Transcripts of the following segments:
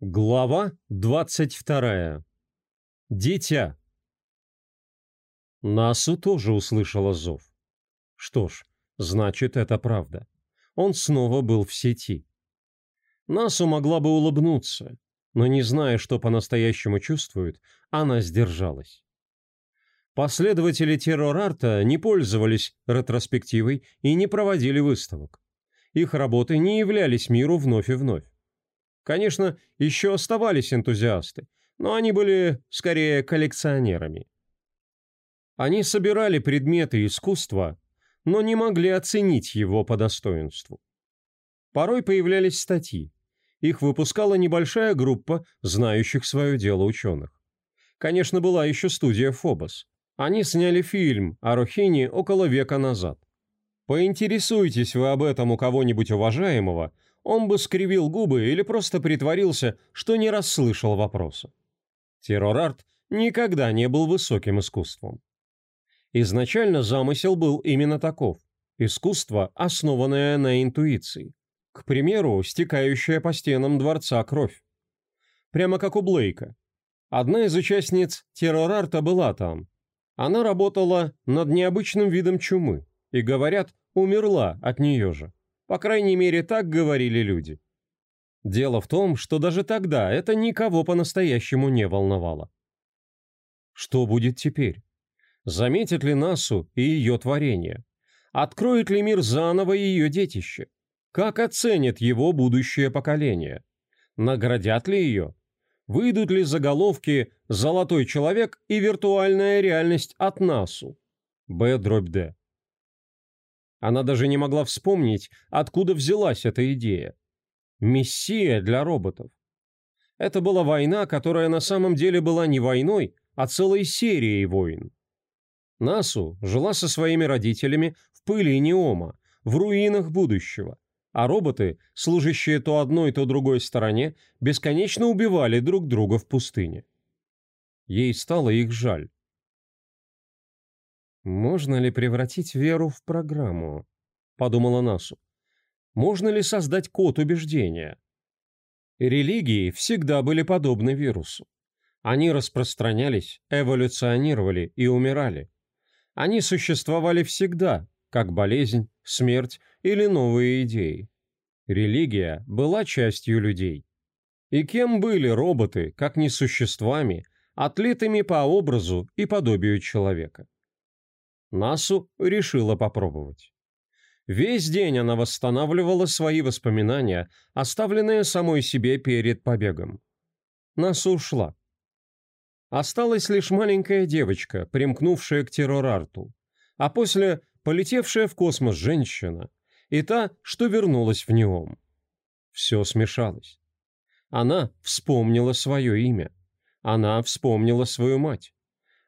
Глава 22. Дитя. Насу тоже услышала зов. Что ж, значит, это правда. Он снова был в сети. Насу могла бы улыбнуться, но не зная, что по-настоящему чувствует, она сдержалась. Последователи террор-арта не пользовались ретроспективой и не проводили выставок. Их работы не являлись миру вновь и вновь. Конечно, еще оставались энтузиасты, но они были скорее коллекционерами. Они собирали предметы искусства, но не могли оценить его по достоинству. Порой появлялись статьи. Их выпускала небольшая группа знающих свое дело ученых. Конечно, была еще студия «Фобос». Они сняли фильм о Рохине около века назад. Поинтересуйтесь вы об этом у кого-нибудь уважаемого – он бы скривил губы или просто притворился, что не расслышал вопроса. Террор-арт никогда не был высоким искусством. Изначально замысел был именно таков – искусство, основанное на интуиции. К примеру, стекающая по стенам дворца кровь. Прямо как у Блейка. Одна из участниц террор-арта была там. Она работала над необычным видом чумы и, говорят, умерла от нее же. По крайней мере, так говорили люди. Дело в том, что даже тогда это никого по-настоящему не волновало. Что будет теперь? Заметит ли Насу и ее творение? Откроет ли мир заново ее детище? Как оценит его будущее поколение? Наградят ли ее? Выйдут ли заголовки «Золотой человек» и «Виртуальная реальность от Насу»? Б дробь Д. Она даже не могла вспомнить, откуда взялась эта идея. Мессия для роботов. Это была война, которая на самом деле была не войной, а целой серией войн. Насу жила со своими родителями в пыли Неома, в руинах будущего, а роботы, служащие то одной, то другой стороне, бесконечно убивали друг друга в пустыне. Ей стало их жаль. «Можно ли превратить веру в программу?» — подумала Насу. «Можно ли создать код убеждения?» Религии всегда были подобны вирусу. Они распространялись, эволюционировали и умирали. Они существовали всегда, как болезнь, смерть или новые идеи. Религия была частью людей. И кем были роботы, как не существами, отлитыми по образу и подобию человека? Насу решила попробовать. Весь день она восстанавливала свои воспоминания, оставленные самой себе перед побегом. Насу ушла. Осталась лишь маленькая девочка, примкнувшая к террорарту, а после полетевшая в космос женщина и та, что вернулась в Неом. Все смешалось. Она вспомнила свое имя. Она вспомнила свою мать.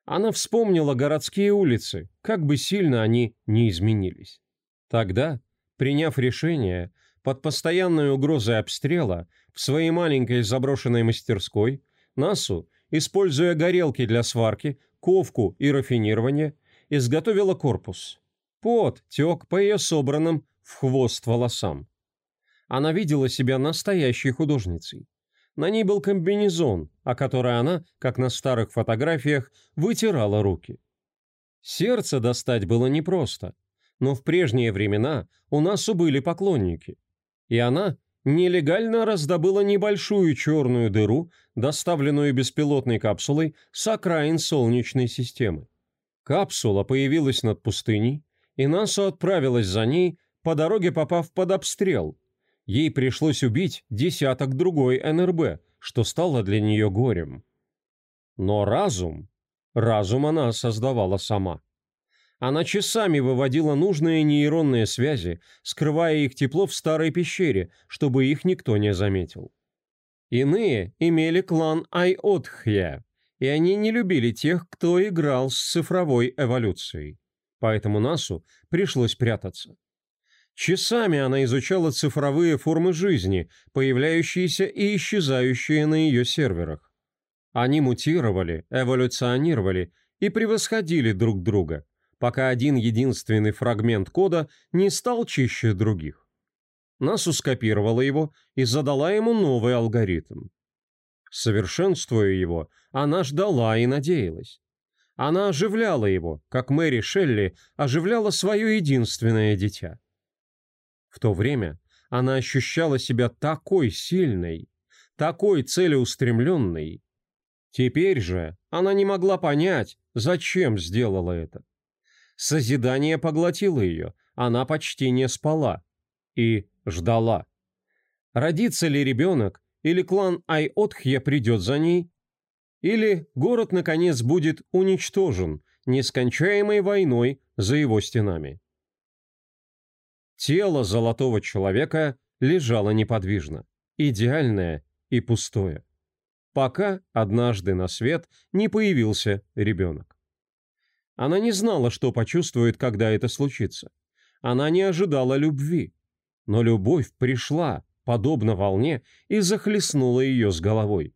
Она вспомнила городские улицы, как бы сильно они не изменились. Тогда, приняв решение, под постоянной угрозой обстрела, в своей маленькой заброшенной мастерской, Насу, используя горелки для сварки, ковку и рафинирования, изготовила корпус. Пот тек по ее собранным в хвост волосам. Она видела себя настоящей художницей. На ней был комбинезон, о который она, как на старых фотографиях, вытирала руки. Сердце достать было непросто, но в прежние времена у нас были поклонники. И она нелегально раздобыла небольшую черную дыру, доставленную беспилотной капсулой с окраин Солнечной системы. Капсула появилась над пустыней, и НАСА отправилась за ней, по дороге попав под обстрел – Ей пришлось убить десяток другой НРБ, что стало для нее горем. Но разум, разум она создавала сама. Она часами выводила нужные нейронные связи, скрывая их тепло в старой пещере, чтобы их никто не заметил. Иные имели клан Айотхья, и они не любили тех, кто играл с цифровой эволюцией. Поэтому Насу пришлось прятаться. Часами она изучала цифровые формы жизни, появляющиеся и исчезающие на ее серверах. Они мутировали, эволюционировали и превосходили друг друга, пока один единственный фрагмент кода не стал чище других. Насу скопировала его и задала ему новый алгоритм. Совершенствуя его, она ждала и надеялась. Она оживляла его, как Мэри Шелли оживляла свое единственное дитя. В то время она ощущала себя такой сильной, такой целеустремленной. Теперь же она не могла понять, зачем сделала это. Созидание поглотило ее, она почти не спала и ждала. Родится ли ребенок, или клан Айотхья придет за ней, или город, наконец, будет уничтожен нескончаемой войной за его стенами. Тело золотого человека лежало неподвижно, идеальное и пустое, пока однажды на свет не появился ребенок. Она не знала, что почувствует, когда это случится. Она не ожидала любви, но любовь пришла, подобно волне, и захлестнула ее с головой.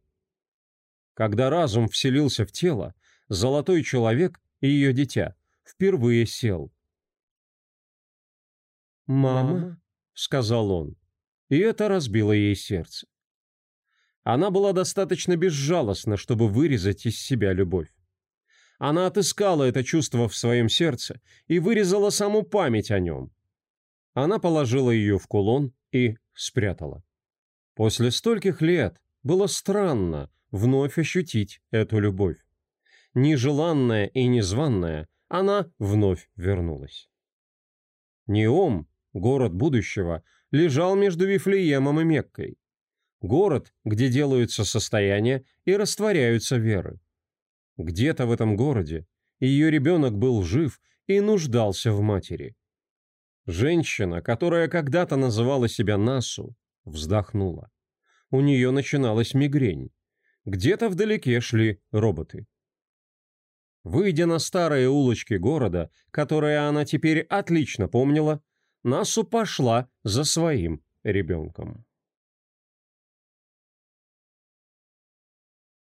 Когда разум вселился в тело, золотой человек и ее дитя впервые сел. «Мама», — сказал он, и это разбило ей сердце. Она была достаточно безжалостна, чтобы вырезать из себя любовь. Она отыскала это чувство в своем сердце и вырезала саму память о нем. Она положила ее в кулон и спрятала. После стольких лет было странно, вновь ощутить эту любовь. Нежеланная и незваная, она вновь вернулась. Неом, город будущего, лежал между Вифлеемом и Меккой. Город, где делаются состояния и растворяются веры. Где-то в этом городе ее ребенок был жив и нуждался в матери. Женщина, которая когда-то называла себя Насу, вздохнула. У нее начиналась мигрень. Где-то вдалеке шли роботы. Выйдя на старые улочки города, которые она теперь отлично помнила, Насу пошла за своим ребенком.